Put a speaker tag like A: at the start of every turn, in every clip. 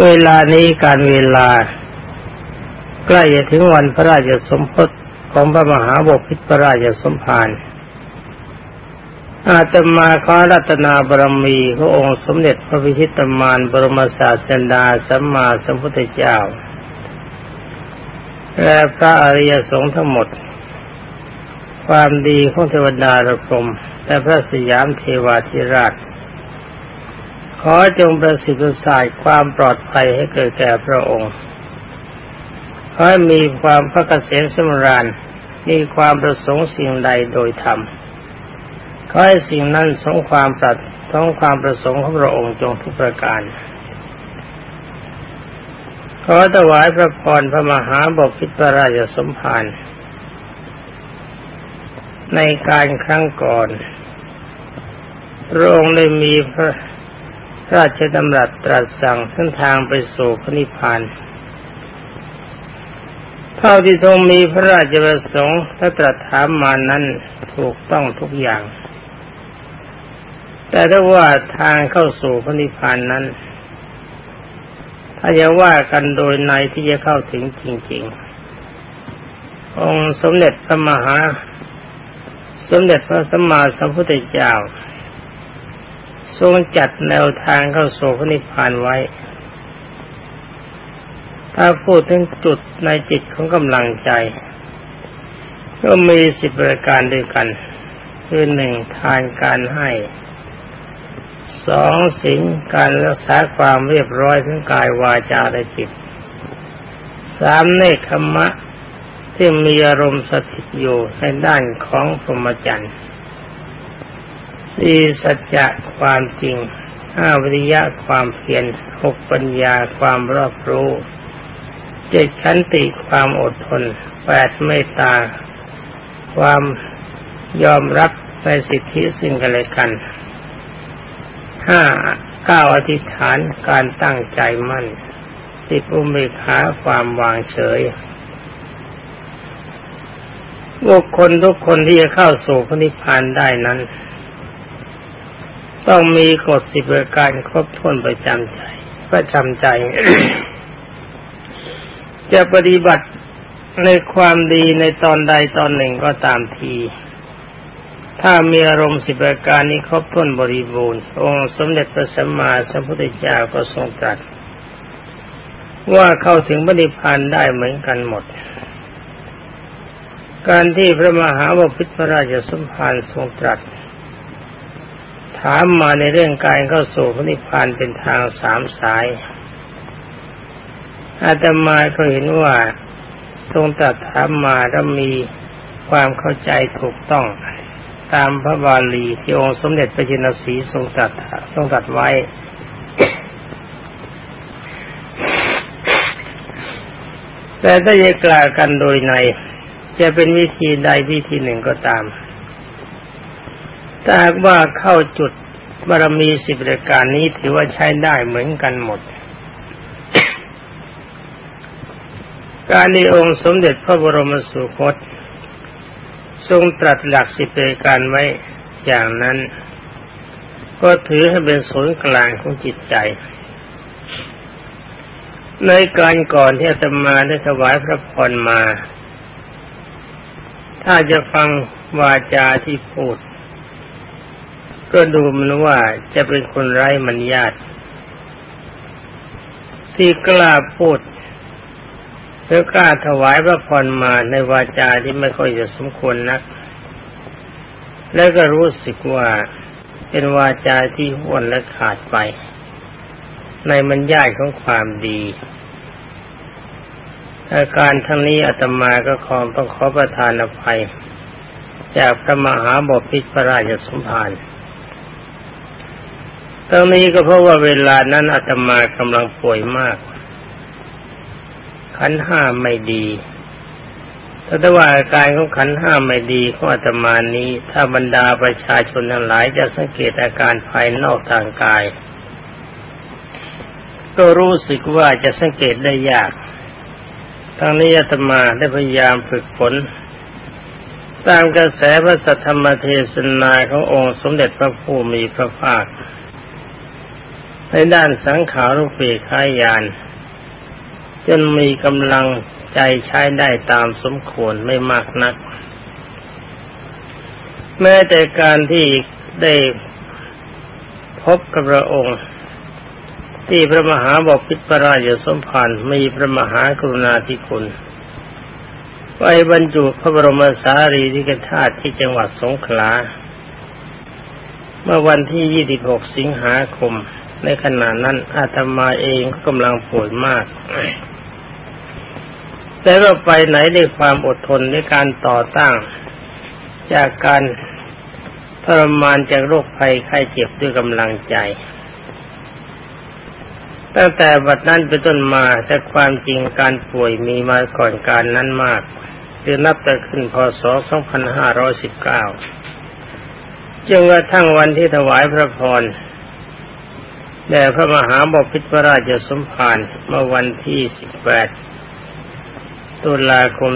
A: เวลานี้การเวลา ใกล้จะถึงวันพระราชสมภพของพระมหาบพิตรพระราชสมภารอาตมาขอรัตนาบรมีพระองค์สมเด็จพระพิชิตมารบรมศาสดาสัมมาสัมพุทธเจ้า และพระอริยสงฆ์ทั้งหมด ความดีของเทวดาระพรมและพระสยามเทวาธิราช ขอจงประสิทธิ์สายความปลอดภัยให้เกิดแก่พระองค์ขอให้มีความพระเกษมสมราญมีความประสงค์สิ่งใดโดยธรรมขอให้สิ่งนั้นสงความปรัดท้องความประสงค์ของพระองค์จงทุกประการ ขอถวายพระพรพระมหาบพิตรราชสมภารในการครั้งก่อน พระองค์ได้มีพระ ราชดำรัสตรัสสั่งเส้นทางไปสู่พระนิพพานเท่าที่ทรงมีพระราชประสงค์ถ้าตรัสถามมานั้นถูกต้องทุกอย่าง แต่ถ้าว่าทางเข้าสู่พระนิพพานนั้น ถ้าจะว่ากันโดยในที่จะเข้าถึงจริง ๆ องค์สมเด็จพระมหา สมเด็จพระสัมมาสัมพุทธเจ้า ทรงจัดแนวทางเข้าสู่พระนิพพานไว้ ถ้าพูดถึงจุดในจิตของกำลังใจ ก็มีสิบประการด้วยกัน คือหนึ่งทานการให้สองสิ่งการรักษาความเรียบร้อยทั้งกายวาจาและจิตสามเนคขมะที่มีอารมณ์สถิตอยู่ในด้านของพรหมจรรย์ สี่สัจจะความจริงห้าวิริยะความเพียรหกปัญญาความรอบรู้เจ็ดขันติความอดทนแปดเมตตา ความยอมรับในสิทธิสิ่งกันและกันห้าเก้าอธิษฐานการตั้งใจมั่นสิบอุเบกขาความวางเฉยบุคคลทุกคนที่จะเข้าสู่พระนิพพานได้นั้น ต้องมีกฎสิบประการครบถ้วนประจำใจประจำใจ จะปฏิบัติในความดีในตอนใดตอนหนึ่งก็ตามที ถ้ามีอารมณ์สิบประการนี้ครบถ้วนบริบูรณ์ องค์สมเด็จพระสัมมาสัมพุทธเจ้าก็ทรงตรัสว่าเข้าถึงบริพานได้เหมือนกันหมด การที่พระมหาวพิตรราชสมภารทรงตรัส ถามมาในเรื่องการเข้าสู่พระนิพพานเป็นทางสามสาย อาตมาก็เห็นว่าทรงตัดถามมาแล้วมีความเข้าใจถูกต้องตามพระบาลีที่องค์สมเด็จพระจินสีทรงตัดทรงตัดไว้ แต่ถ้าจะกล่าวกันโดยใน จะเป็นวิธีใดวิธีหนึ่งก็ตาม ถ้าหากว่าเข้าจุดบารมีสิบประการนี้ถือว่าใช้ได้เหมือนกันหมด การในองค์สมเด็จพระบรมสุคต ทรงตรัสหลักสิบประการไว้อย่างนั้น ก็ถือให้เป็นศูนย์กลางของจิตใจ ในการก่อนที่อาตมาได้ถวายพระพรมา ถ้าจะฟังวาจาที่พูด ก็ดูมันว่าจะเป็นคนไร้มัญญาติ ที่กล้าพูดเธอกล้าถวายพระพรมาในวาจาที่ไม่ค่อยจะสมควรนัก แล้วก็รู้สึกว่าเป็นวาจาที่ห้วนและขาดไป ในมันญาติของความดีอาการทั้งนี้อาตมาก็ขอต้องขอประทานอภัย จากพระมหาบพิตรพระราชสมภาร ตรงนี้ก็เพราะว่าเวลานั้นอาตมากำลังป่วยมาก ขันห้าไม่ดีถ้าว่าอาการของขันห้าไม่ดีของอาตมานี้ ถ้าบรรดาประชาชนทั้งหลายจะสังเกตอาการภายนอกทางกาย ก็รู้สึกว่าจะสังเกตได้ยาก ทั้งนี้อาตมาได้พยายามฝึกฝนตามกระแสพระสัทธรรมเทศนาขององค์สมเด็จพระผู้มีพระภาค ในด้านสังขารรูปเปีขายาน จนมีกำลังใจใช้ได้ตามสมควรไม่มากนัก แม้แต่การที่ได้พบกับพระองค์ ที่พระมหาบพิตรราชสมภารมีพระมหากรุณาธิคุณไปบรรจุพระบรมสารีริกธาตุที่จังหวัดสงขลา เมื่อวันที่ 26 สิงหาคม ในขณะนั้นอาตมาเองก็กำลังป่วยมาก แต่ก็ไปไหนด้วยความอดทนในการต่อต้านจากการทรมานจากโรคภัยไข้เจ็บด้วยกำลังใจ ตั้งแต่บัดนั้นเป็นต้นมาแต่ความจริงการป่วยมีมาก่อนการนั้นมาก คือนับแต่ขึ้นพศ 2519จึงกระทั่งวันที่ถวายพระพร แด่พระมหาบพิตรราชสมภารเมื่อวันที่ 18 ตุลาคม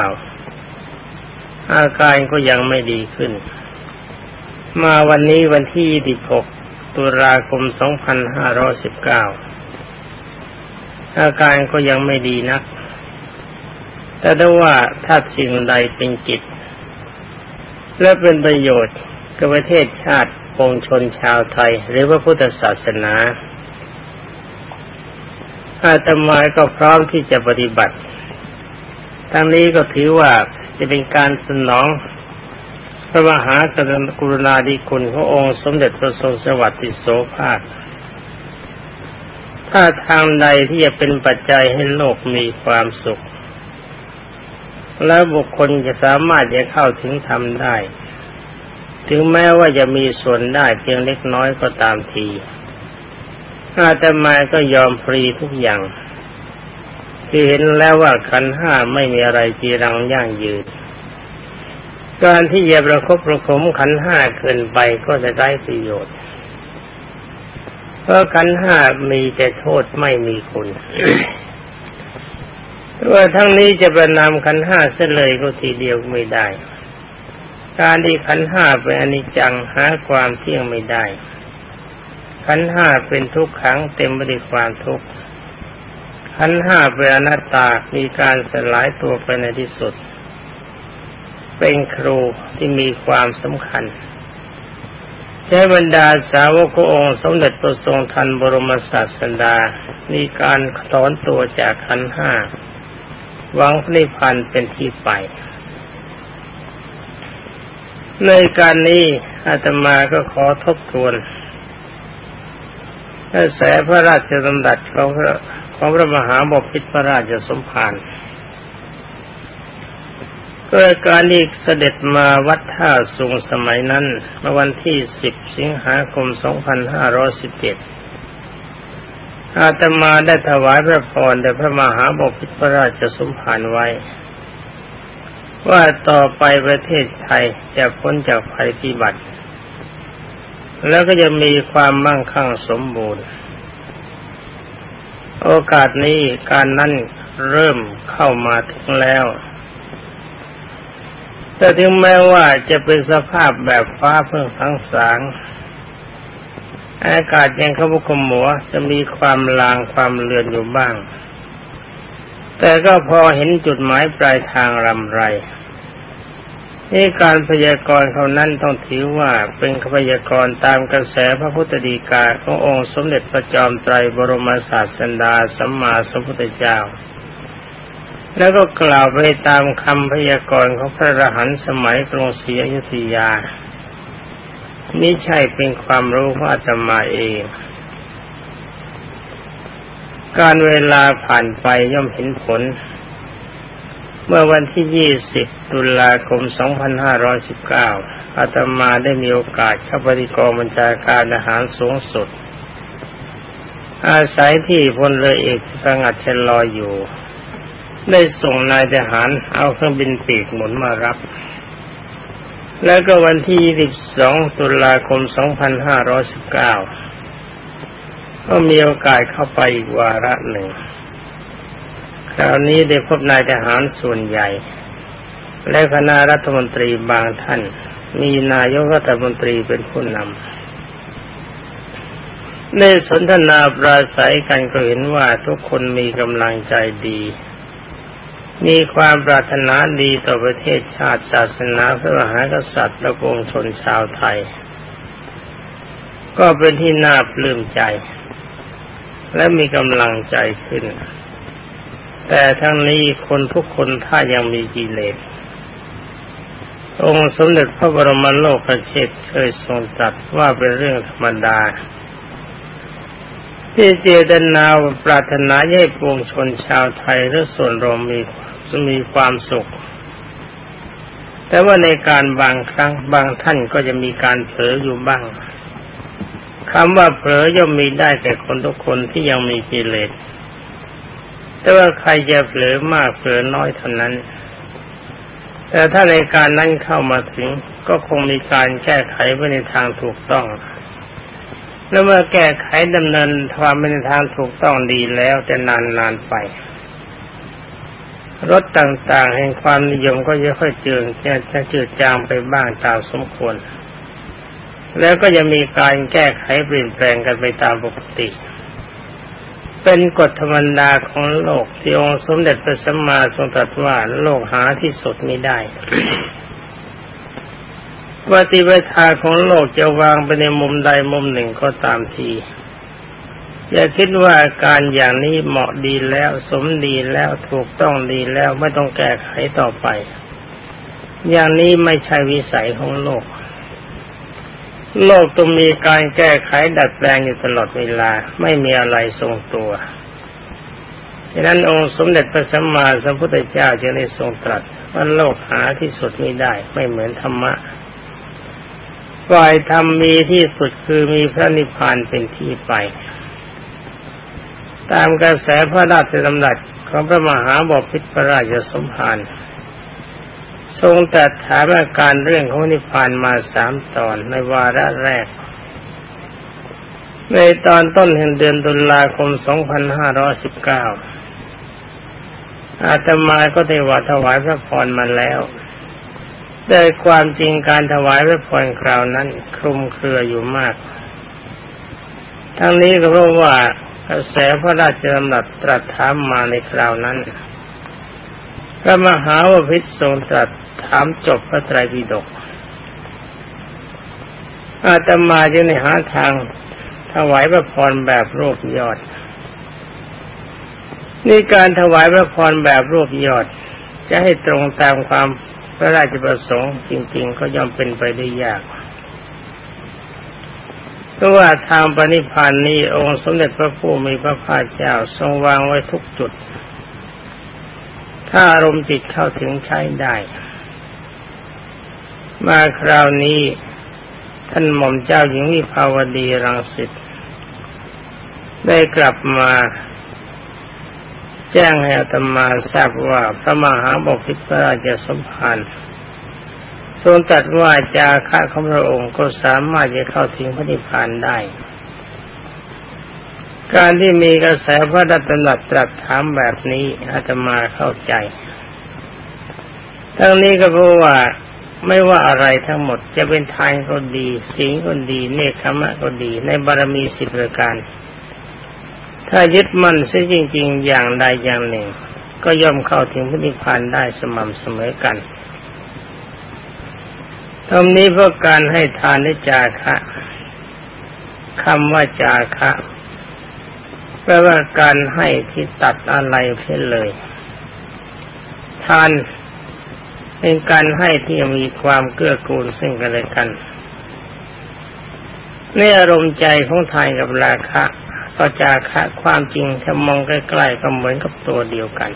A: 2519 อาการก็ยังไม่ดีขึ้น มาวันนี้วันที่ 26 ตุลาคม 2519 อาการก็ยังไม่ดีนัก แต่ถ้าว่าถ้าสิ่งใดเป็นจิตและเป็นประโยชน์กับประเทศชาติ วงชนชาวไทย หรือว่าพุทธศาสนาอาตมาก็พร้อมที่จะปฏิบัติ ทั้งนี้ก็ถือว่าจะเป็นการสนองพระมหากรุณาธิคุณขององค์สมเด็จพระทรงสวัสดิโสภาคถ้าทางใดที่จะเป็นปัจจัยให้โลกมีความสุข แล้วบุคคลจะสามารถจะเข้าถึงธรรมได้ ถึงแม้ว่าจะมีส่วนได้เพียงเล็กน้อยก็ตามทีอาตมาก็ยอมฟรีทุกอย่างที่เห็นแล้วว่าขันห้าไม่มีอะไรจีรังยั่งยืน การที่จะประคบประคมขันห้าเกินไปก็จะได้ประโยชน์ เพราะขันห้ามีแต่โทษไม่มีคุณว่าทั้งนี้จะประนามขันห้าเสเลยก็ทีเดียวไม่ได้ การที่ขันห้าเป็นอนิจจังหาความเที่ยงไม่ได้ ขันห้าเป็นทุกขังเต็มไปด้วยความทุกข์ขันห้าเป็นอนัตตา มีการสลายตัวไปในที่สุด เป็นครูที่มีความสำคัญใช้บรรดาสาวกองค์สมเด็จพระทรงทันบรมศาสดา มีการถอนตัวจากขันห้าหวังนิพพานเป็นที่ไป ในการนี้อาตมาก็ขอทบทวนกระแสพระราชดำรัสของพระของพระมหาบพิตรพระราชสมภารก็การที่เสด็จมาวัดท่าสูงสมัยนั้นเมื่อวันที่ 10 สิงหาคม 2517 อาตมาได้ถวายพระพรแด่พระมหาบพิตรพระราชสมภารไว้ ว่าต่อไปประเทศไทยจะพ้นจากภัยพิบัติ แล้วก็จะมีความมั่งคั่งสมบูรณ์ โอกาสนี้การนั้นเริ่มเข้ามาถึงแล้ว แต่ถึงแม้ว่าจะเป็นสภาพแบบฟ้าเพิ่งทั้งสาง อากาศยังขมุกขมัวจะมีความลางความเลือนอยู่บ้าง แต่ก็พอเห็นจุดหมายปลายทางรำไรนี่การพยากรณ์เขานั้นต้องถือว่าเป็นพยากรณ์ตามกระแสพระพุทธดีกาขององค์สมเด็จพระจอมไตรบรมศาสดาสัมมาสัมพุทธเจ้า แล้วก็กล่าวไปตามคำพยากรณ์ของพระรหันต์สมัยกรุงศรีอยุธยา นี่ใช่เป็นความรู้ของอาตมาเอง การเวลาผ่านไปย่อมเห็นผล เมื่อวันที่ 20 ตุลาคม 2519 อาตมาได้มีโอกาสเข้าปฏิกรบัญชาการอาหารสูงสุด อาศัยที่พลเรือเอกสงัดเชลอยอยู่ ได้ส่งนายทหารเอาเครื่องบินปีกหมุนมารับ แล้วก็วันที่ 22 ตุลาคม 2519 ก็มีโอกาสเข้าไปอีกวาระหนึ่ง คราวนี้ได้พบนายทหารส่วนใหญ่ และคณะรัฐมนตรีบางท่าน มีนายกรัฐมนตรีเป็นผู้นำในสนทนาปราศัยกันก็เห็นว่าทุกคนมีกำลังใจดี มีความปรารถนาดีต่อประเทศชาติศาสนาพระมหากษัตริย์และปวงชนชาวไทย ก็เป็นที่น่าปลื้มใจ และมีกำลังใจขึ้น แต่ทั้งนี้คนทุกคนถ้ายังมีกิเลสองค์สมเด็จพระบรมโลกเชษเคยทรงตรัสว่าเป็นเรื่องธรรมดา ที่เจตนาปรารถนาให้ปวงชนชาวไทยและส่วนรวมมีมีความสุข แต่ว่าในการบางครั้งบางท่านก็จะมีการเผลออยู่บ้าง คำว่าเผลอย่อมมีได้แต่คนทุกคนที่ยังมีกิเลส แต่ว่าใครจะเผลอมากเผลอน้อยเท่านั้น แต่ถ้าในการนั้นเข้ามาถึงก็คงมีการแก้ไขไปในทางถูกต้อง แล้วเมื่อแก้ไขดำเนินความไปในทางถูกต้องดีแล้วแต่นานนานไปรถต่างๆแห่งความนิยมก็จะค่อยเจือจะจืดจางไปบ้างตามสมควร แล้วก็จะมีการแก้ไขเปลี่ยนแปลงกันไปตามปกติ เป็นกฎธรรมดาของโลกที่องค์สมเด็จพระสัมมาทรงตรัสว่าโลกหาที่สุดไม่ได้ปฏิปทาของโลกจะวางไปในมุมใดมุมหนึ่งก็ตามทีอย่าคิดว่าการอย่างนี้เหมาะดีแล้ว สมดีแล้วถูกต้องดีแล้วไม่ต้องแก้ไขต่อไป อย่างนี้ไม่ใช่วิสัยของโลก โลกต้องมีการแก้ไขดัดแปลงอยู่ตลอดเวลา ไม่มีอะไรทรงตัวฉะนั้นองค์สมเด็จพระสัมมาสัมพุทธเจ้าจึงได้ทรงตรัสว่าโลกหาที่สุดไม่ได้ ไม่เหมือนธรรมะฝ่ายธรรมมีที่สุดคือมีพระนิพพานเป็นที่ไป ตามกระแสพระราชดำรัสของพระมหาบพิตรพระราชสมภาร ทรงตรัสถามอาการเรื่องของนิพพานมาสามตอนในวาระแรก ในตอนต้นแห่งเดือนตุลาคม 2519 อาตมาก็ได้ว่าถวายพระพรมาแล้วแต่ความจริงการถวายพระพรคราวนั้นคลุมเครืออยู่มาก ทั้งนี้ก็เพราะว่ากระแสพระราชดำรัสตรัสถามมาในคราวนั้นพระมหาวพิตรทรงตรัส ถามจบพระไตรปิฎกอาตมาจึงในหาทางถวายพระพรแบบรูปยอด นี่การถวายพระพรแบบรูปยอด จะให้ตรงตามความพระราชประสงค์จริงๆ ก็ย่อมเป็นไปได้ยากเพราะว่าทางปณิพันธ์นี้องค์สมเด็จพระผู้มีพระภาคเจ้าทรงวางไว้ทุกจุด ถ้าอารมณ์จิตเข้าถึงใช้ได้ มาคราวนี้ท่านหม่อมเจ้าหญิงวิภาวดีรังสิตได้กลับมา แจ้งให้อาตมาทราบว่าพระมหาบพิตรราชสมภารทรงตัดว่าจาคะของพระองค์ก็สามารถจะเข้าถึงพระนิพพานได้ การที่มีกระแสพระดัตนัตรัสถามแบบนี้อาตมาเข้าใจ ทั้งนี้ก็เพราะว่า ไม่ว่าอะไรทั้งหมดจะเป็นทานก็ดีศีลก็ดี เนคขมะก็ดี ในบารมีสิบประการ ถ้ายึดมั่นซะจริง ๆ อย่างใดอย่างหนึ่ง ก็ย่อมเข้าถึงพระนิพพานได้สม่ำเสมอกันตรงนี้เพื่อการให้ทานได้จาคะคำว่าจาคะแปลว่าการให้ที่ตัดอะไรเพื่อเลย ทาน เป็นการให้ที่มีความเกื้อกูลซึ่งกันและกันในอารมณ์ใจของทานกับราคะก็จาคะความจริงถ้ามองใกล้ๆก็เหมือนกับตัวเดียวกัน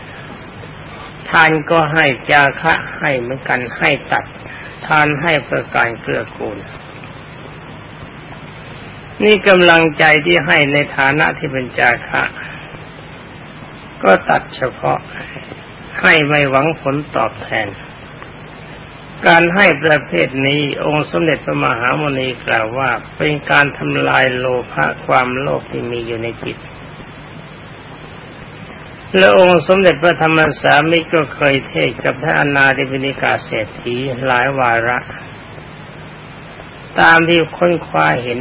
A: ทานก็ให้จาคะให้เหมือนกันให้ตัด ทานให้เพื่อการเกื้อกูล นี่กำลังใจที่ให้ในฐานะที่เป็นจาคะ ก็ตัดเฉพาะให้ไม่หวังผลตอบแทน การให้ประเภทนี้องค์สมเด็จพระมหาโมนีกล่าวว่าเป็นการทำลายโลภะความโลภที่มีอยู่ในจิต และองค์สมเด็จพระธรรมสามิก็เคยเทศกับพระอนาธิบินิกาเศรษฐีหลายวาระ ตามที่ค้นคว้าเห็น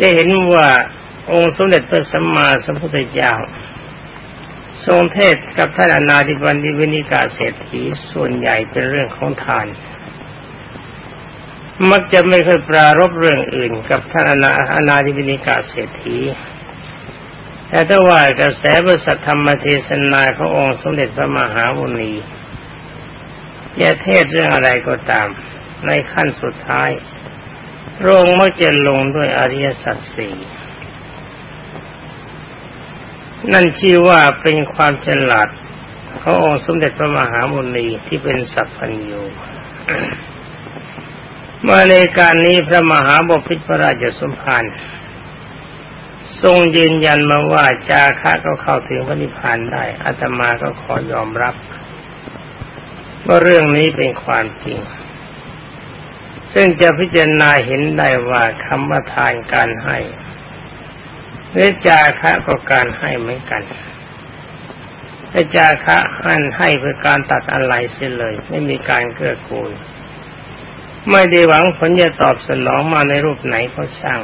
A: จะเห็นว่าองค์สมเด็จพระสัมมาสัมพุทธเจ้า ทรงเทศกับท่านอนาธิบันดิวินิกาเศรษฐีส่วนใหญ่เป็นเรื่องของทาน มักจะไม่เคยปรารภเรื่องอื่น กับท่านอนาอนาธิวินิกาเศรษฐีแต่ถ้าว่ากระแสบริษัทธรรมเทศนาขององค์สมเด็จพระมหามุนีจะเทศน์เรื่องอะไรก็ตาม ในขั้นสุดท้ายโรงมักจะลงด้วยอริยสัจสี่ นั่นชื่อว่าเป็นความฉลาดขององค์สมเด็จพระมหามุนีที่เป็นสัพพัญญูมาในการนี้พระมหาบพิตรพระราชสมภารทรงยืนยันมาว่าจาคะก็เข้าถึงพระนิพพานได้อาตมาก็ขอยอมรับว่าเรื่องนี้เป็นความจริง ซึ่งจะพิจารณาเห็นได้ว่าคำว่าทานการให้ หรือจาคะก็การให้เหมือนกันถ้าจาคะหันให้เพื่อการตัดอะไรเสียเลย ไม่มีการเกื้อกูล ไม่ได้หวังผลจะตอบสนองมาในรูปไหนก็ช่าง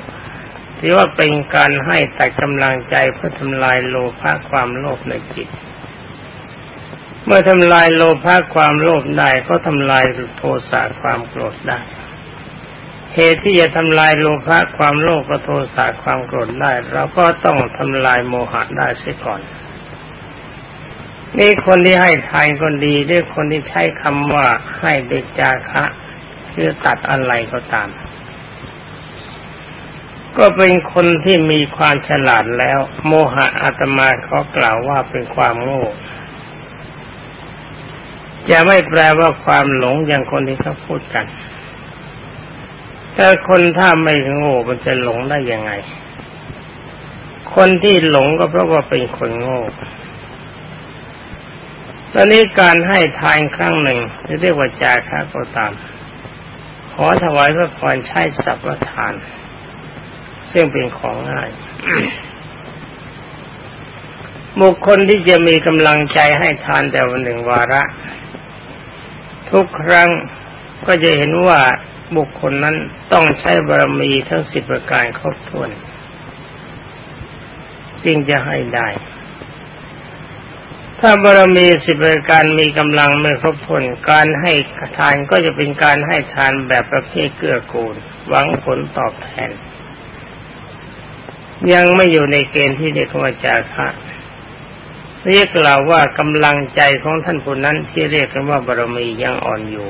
A: ถือว่าเป็นการให้แต่กำลังใจเพื่อทำลายโลภะความโลภในจิต เมื่อทำลายโลภะความโลภได้ก็ทำลายโทสะความโกรธได้ เหตุที่จะทำลายโลภะความโลภกโทสะความโกรธได้ เราก็ต้องทำลายโมหะได้เสียก่อน นี่คนที่ให้ทานคนดีด้วยคนที่ใช้คำว่าให้เด็กจาคะคือตัดอะไรก็ตาม ก็เป็นคนที่มีความฉลาดแล้ว โมหะอาตมาเขากล่าวว่าเป็นความโง่จะไม่แปลว่าความหลงอย่างคนที่เขาพูดกัน แต่คนถ้าไม่โง่มันจะหลงได้ยังไง คนที่หลงก็เพราะว่าเป็นคนโง่ตอนนี้การให้ทานครั้งหนึ่งจะเรียกว่าจาคะก็ตาม ขอถวายพระพรใช้สัพพทาน ซึ่งเป็นของง่ายบุคคลที่จะมีกำลังใจให้ทานแต่วันหนึ่งวาระ ทุกครั้งก็จะเห็นว่า บุคคลนั้นต้องใช้บารมีทั้งสิบประการครบถ้วนจึงจะให้ได้ ถ้าบารมีสิบประการมีกำลังไม่ครบถ้วนการให้ทานก็จะเป็นการให้ทานแบบประเภทเกื้อกูล หวังผลตอบแทน ยังไม่อยู่ในเกณฑ์ที่เรียกว่าจาคะเรียกกล่าวว่ากำลังใจของท่านผู้นั้นที่เรียกกันว่าบารมียังอ่อนอยู่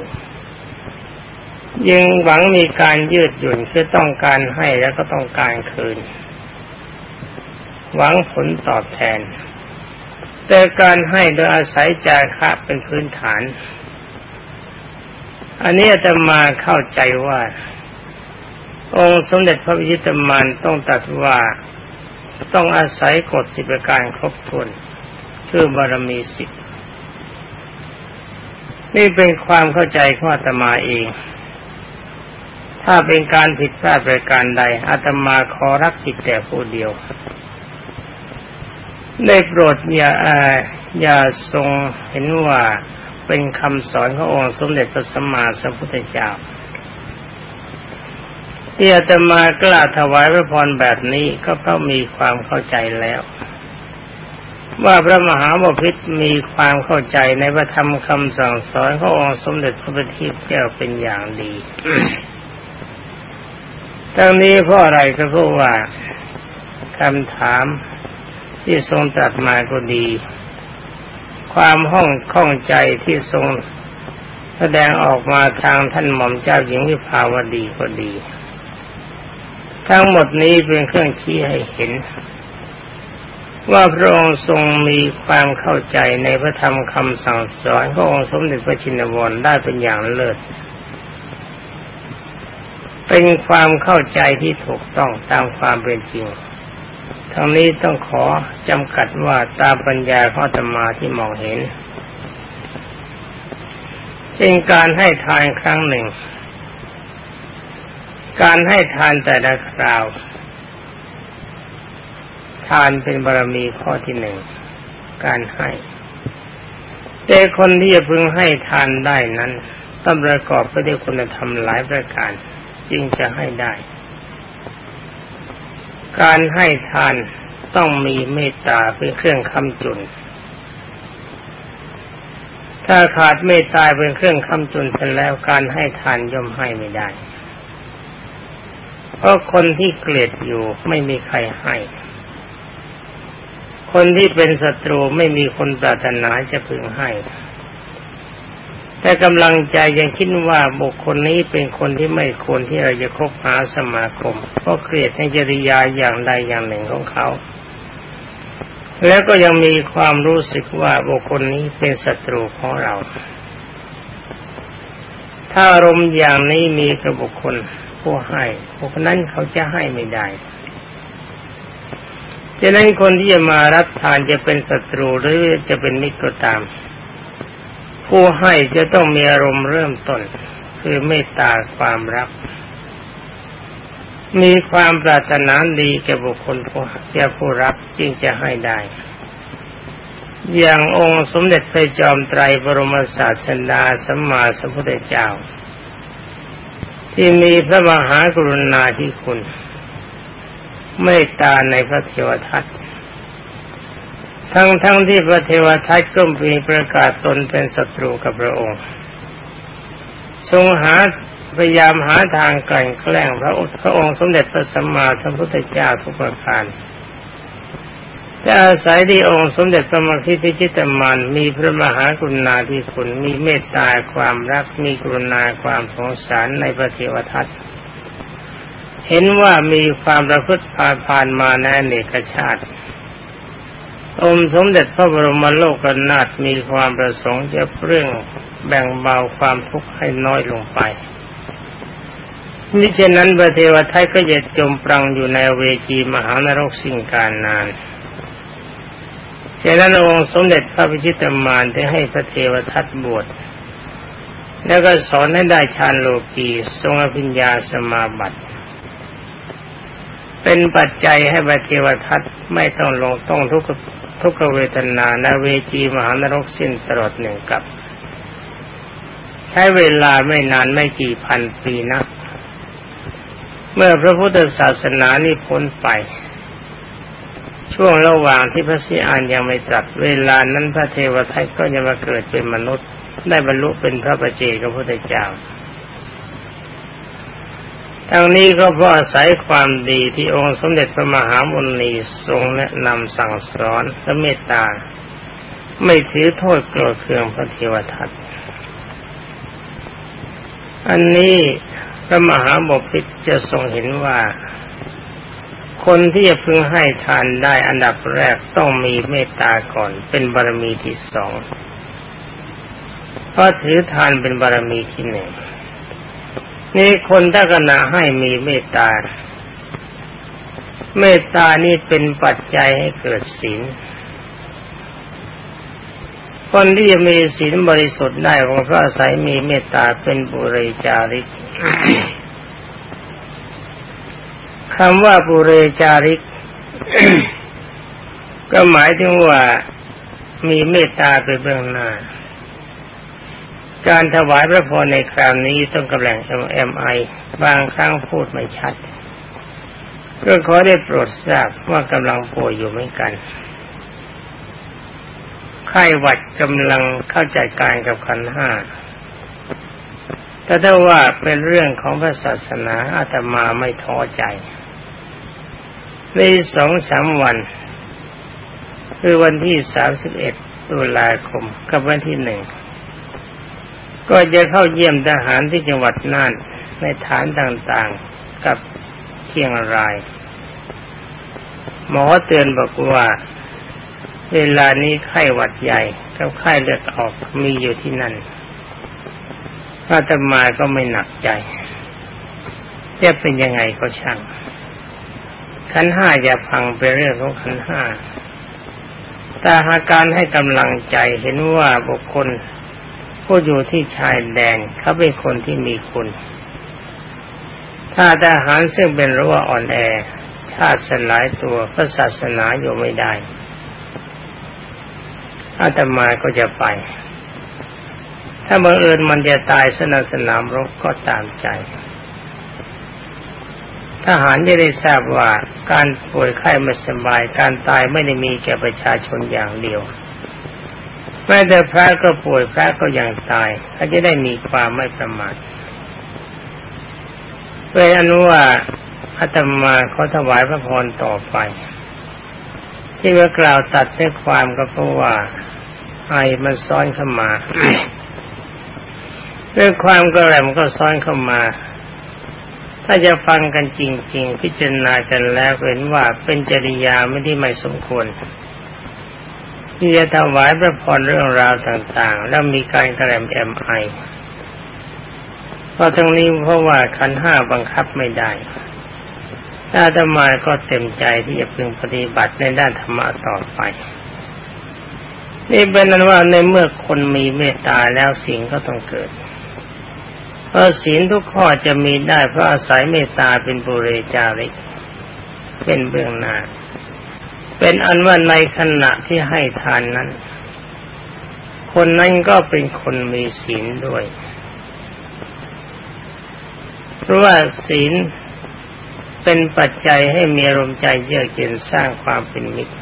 A: ยังหวังมีการยืดหยุ่นคือต้องการให้แล้วก็ต้องการคืน หวังผลตอบแทน แต่การให้โดยอาศัยจาคะเป็นพื้นฐาน อันนี้จะมาเข้าใจว่า องค์สมเด็จพระวิชิตมานต้องตัดว่าต้องอาศัยกฎสิบประการครบถ้วนคือบารมีสิบนี่เป็นความเข้าใจของอาตมาเอง ถ้าเป็นการผิดพลาดประการใดอาตมาขอรับผิดแต่ผู้เดียวได้โปรดอย่าอย่าทรงเห็นว่าเป็นคำสอนขององค์สมเด็จพระสัมมาสัมพุทธเจ้าที่อาตมากล้าถวายพระพรแบบนี้ก็เพราะมีความเข้าใจแล้ว ว่าพระมหาบพิตรมีความเข้าใจในพระธรรมคำสั่งสอนขององค์สมเด็จพระบัณฑิตเจ้าเป็นอย่างดี ทั้งนี้เพราะอะไรก็เพราะว่าคำถามที่ทรงตรัสมาก็ดี ความห้องข้องใจที่ทรงแสดงออกมาทางท่านหม่อมเจ้าหญิงวิภาวดีก็ดี ทั้งหมดนี้เป็นเครื่องชี้ให้เห็น ว่าพระองค์ทรงมีความเข้าใจในพระธรรมคำสั่งสอนขององค์สมเด็จพระชินวรได้เป็นอย่างเลิศ เป็นความเข้าใจที่ถูกต้องตามความเป็นจริงทั้งนี้ต้องขอจำกัดว่าตามปัญญาข้อธรรมาที่มองเห็นเป็นการให้ทานครั้งหนึ่ง การให้ทานแต่ละคราว ทานเป็นบารมีข้อที่หนึ่ง การให้ แต่คนที่จะพึงให้ทานได้นั้น ต้องประกอบไปด้วยคุณธรรมหลายประการ จึงจะให้ได้ การให้ทานต้องมีเมตตาเป็นเครื่องคำจุน ถ้าขาดเมตตาเป็นเครื่องคำจุนเสร็จแล้วการให้ทานย่อมให้ไม่ได้ เพราะคนที่เกลียดอยู่ไม่มีใครให้ คนที่เป็นศัตรูไม่มีคนปรารถนาจะพึงให้ แต่กำลังใจยังคิดว่าบุคคลนี้เป็นคนที่ไม่ควรที่เราจะคบหาสมาคมเพราะเกลียดในจริยาอย่างใดอย่างหนึ่งของเขา แล้วก็ยังมีความรู้สึกว่าบุคคลนี้เป็นศัตรูของเรา ถ้าอารมณ์อย่างนี้มีกับบุคคลผู้ให้บุคคลนั้นเขาจะให้ไม่ได้ฉะนั้นคนที่จะมารับทานจะเป็นศัตรูหรือจะเป็นมิตรก็ตาม ผู้ให้จะต้องมีอารมณ์เริ่มต้น คือเมตตาความรัก มีความปรารถนาดีแก่บุคคลผู้จะผู้รับจึงจะให้ได้ อย่างองค์สมเด็จพระจอมไตรบรมศาสดาสัมมาสัมพุทธเจ้า ที่มีพระมหากรุณาธิคุณเมตตาในพระเทวทัต ทั้งทั้งที่พระเทวทัตก็มีประกาศตนเป็นศัตรูกับพระองค์ ทรงหาพยายามหาทางกลั่นแกล้งพระพระองค์สมเด็จพระสัมมาสัมพุทธเจ้าทุกประการแต่อาศัยที่องค์สมเด็จพระมคิพิจิตมานมีพระมหากรุณาธิคุณมีเมตตาความรักมีกรุณาความสงสารในพระเทวทัตเห็นว่ามีความประพฤติผ่านผ่านมาในเนกชาติ องค์สมเด็จพระบรมโลกนาถมีความประสงค์จะเรื่องแบ่งเบาความทุกข์ให้น้อยลงไปมิฉะนั้นพระเทวทัตก็จะจมปรังอยู่ในเวจีมหานรกสิ่งการนานฉะนั้นองค์สมเด็จพระพิชิตมารได้ให้พระเทวทัตบวช แล้วก็สอนให้ได้ฌานโลกีทรงอภิญญาสมาบัติ เป็นปัจจัยให้พระเทวทัตไม่ต้องลงต้องทุกข์ ทุกเวทนาในเวจีมหานรกสิ้นตลอดหนึ่งกับ ใช้เวลาไม่นานไม่กี่พันปีนักเมื่อพระพุทธศาสนานี้พ้นไป ช่วงระหว่างที่พระสิอานยังไม่ตรัสเวลานั้นพระเทวทัตก็จะมาเกิดเป็นมนุษย์ ได้บรรลุเป็นพระประเจกับพระพุทธเจ้า ทั้งนี้ก็เพราะอาศัยความดีที่องค์สมเด็จพระมหามุนีทรงแนะนำสั่งสอนและเมตตา ไม่ถือโทษโกรธเคืองพระเทวทัตอันนี้พระมหาบพิตรจะทรงเห็นว่า คนที่จะพึงให้ทานได้อันดับแรกต้องมีเมตตาก่อน เป็นบารมีที่สองเพราะถือทานเป็นบารมีที่หนึ่ง นี่คนถ้าขณะให้มีเมตตา เมตตานี่เป็นปัจจัยให้เกิดศีลคนที่จะมีศีลบริสุทธิ์ได้ของพระอาศัยมีเมตตาเป็นบุริจาริกคำว่าบุเรจาริก ก็หมายถึงว่ามีเมตตาเป็นเบื้องหน้า การถวายพระพรในคราวนี้ต้องกำลังเอ็มไอบางครั้งพูดไม่ชัดก็ขอได้โปรดทราบว่ากำลังป่วยอยู่เหมือนกัน ไข้หวัดกำลังเข้าใจการกับขันห้า แต่ถ้าว่าเป็นเรื่องของพระศาสนาอาตมาไม่ท้อใจ ในสองสามวัน คือวันที่สามสิบเอ็ดตุลาคมกับวันที่หนึ่ง ก็จะเข้าเยี่ยมทหารที่จังหวัดน่านในฐานต่างๆกับเชียงราย หมอเตือนบอกว่า เวลานี้ไข้หวัดใหญ่กับไข้เลือดออกมีอยู่ที่นั่นอาตมาก็ไม่หนักใจ จะเป็นยังไงก็ช่าง ขันห้าอย่าพังไปเรื่องของขันห้าแต่หากการให้กำลังใจเห็นว่าบุคคล ผู้อยู่ที่ชายแดนเขาเป็นคนที่มีคุณ ถ้าทหารซึ่งเป็นรั้วอ่อนแอชาติสลายตัวพระศาสนาอยู่ไม่ได้ อาตมาก็จะไป ถ้าบังเอิญมันจะตายสนานสนามรบก็ตามใจ ทหารจะได้ทราบว่าการป่วยไข้ไม่สบาย การตายไม่ได้มีแก่ประชาชนอย่างเดียว แม้แต่พระก็ป่วยพระก็ยังตายเขาจะได้มีความไม่ประมาทเป็นอนุว่าอาตมาเขอถวายพระพรต่อไป ที่ว่ากล่าวตัดในความก็เพราะว่า ไอมันซ้อนเข้ามาด้วยความกระแหลมก็ซ้อนเข้ามา ถ้าจะฟังกันจริง ๆ พิจารณากันแล้วเห็นว่าเป็นจริยาไม่ที่ไม่สมควร ที่จะถวายพระพรเรื่องราวต่างๆ แล้วมีการกระแหลมแอมไอเพราะทั้งนี้เพราะว่าขันห้าบังคับไม่ได้อาตมาก็เต็มใจที่จะพึงปฏิบัติในด้านธรรมะต่อไป นี่เป็นนั้นว่าในเมื่อคนมีเมตตาแล้วสิ่งก็ต้องเกิดเพราะศีลทุกข้อจะมีได้เพราะอาศัยเมตตาเป็นบุเรจาริกเป็นเบื้องหน้า เป็นอันว่าในขณะที่ให้ทานนั้น คนนั้นก็เป็นคนมีศีลด้วย เพราะว่าศีลเป็นปัจจัยให้มีอารมณ์ใจเยือกเย็นสร้างความเป็นมิตร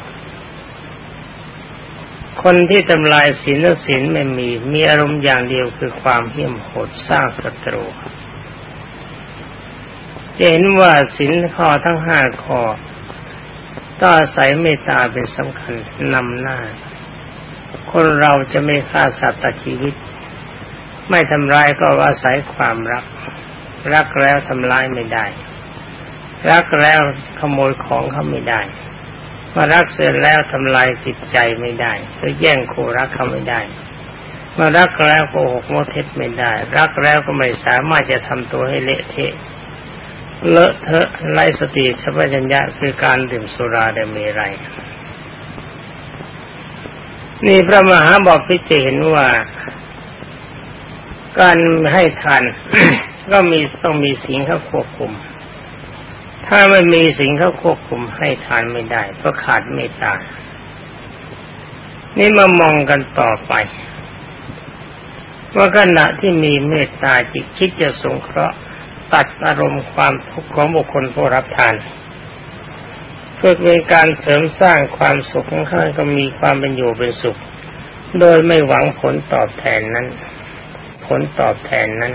A: คนที่ทำลายศีลศีลไม่มี มีอารมณ์อย่างเดียวคือความเหี้ยมโหดสร้างศัตรูจะเห็นว่าศีลข้อทั้งห้าข้อ ต้อาศัยเมตตาเป็นสำคัญนำหน้า คนเราจะไม่ฆ่าสัตว์ตัดชีวิต ไม่ทำร้ายก็อาศัยความรัก รักแล้วทำร้ายไม่ได้ รักแล้วขโมยของเขาไม่ได้มารักเสร็จแล้วทำลายจิตใจไม่ได้หรือแย่งคู่รักเขาไม่ได้มารักแล้วโกหกโมเท็จไม่ได้ รักแล้วก็ไม่สามารถจะทำตัวให้เละเทะ เลอะเทอะไร้สติสัพพัญญะคือการดื่มสุราเดมีไรนี่พระมหาบอกพิจเห็นว่า การให้ทานก็มีต้องมีสิ่งเข้าควบคุม ถ้าไม่มีสิ่งเขาควบคุมให้ทานไม่ได้ เพราะขาดเมตตา นี่มามองกันต่อไป ว่าขณะที่มีเมตตาจิตคิดจะสงเคราะห์ ตัดอารมณ์ความทุกข์ของบุคคลผู้รับทานเพื่อเป็นการเสริมสร้างความสุขของข้าก็มีความเป็นอยู่เป็นสุข โดยไม่หวังผลตอบแทนนั้น ผลตอบแทนนั้น